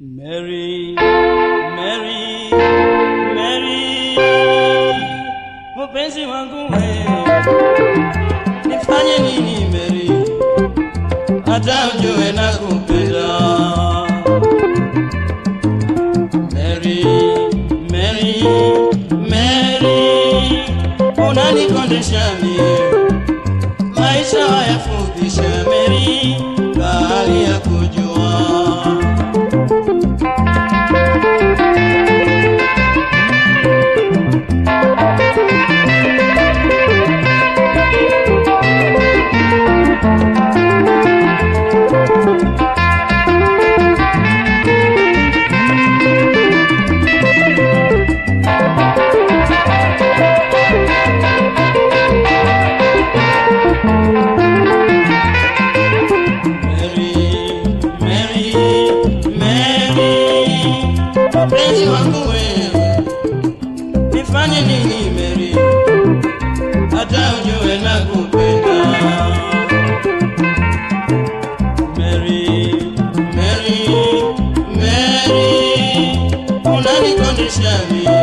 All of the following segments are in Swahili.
Mary, Mary, Mary, mpenzi wangu wewe, nifanye nini Mary, hata ujue na kupenda. Mary, Mary, Mary, unanikondesha mie, maisha wayafundisha Mary fanini ni meri. Ada ojo enagun pena meri meri meri. Unani kondisha mi.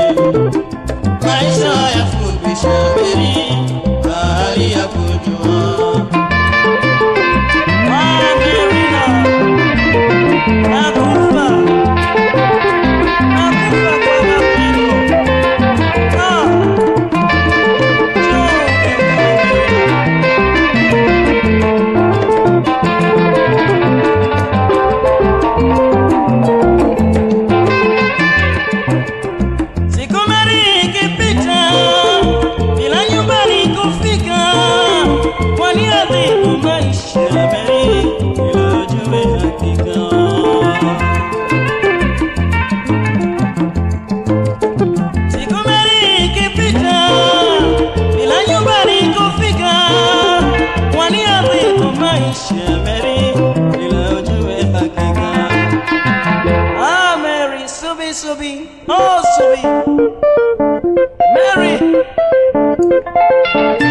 Thank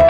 you.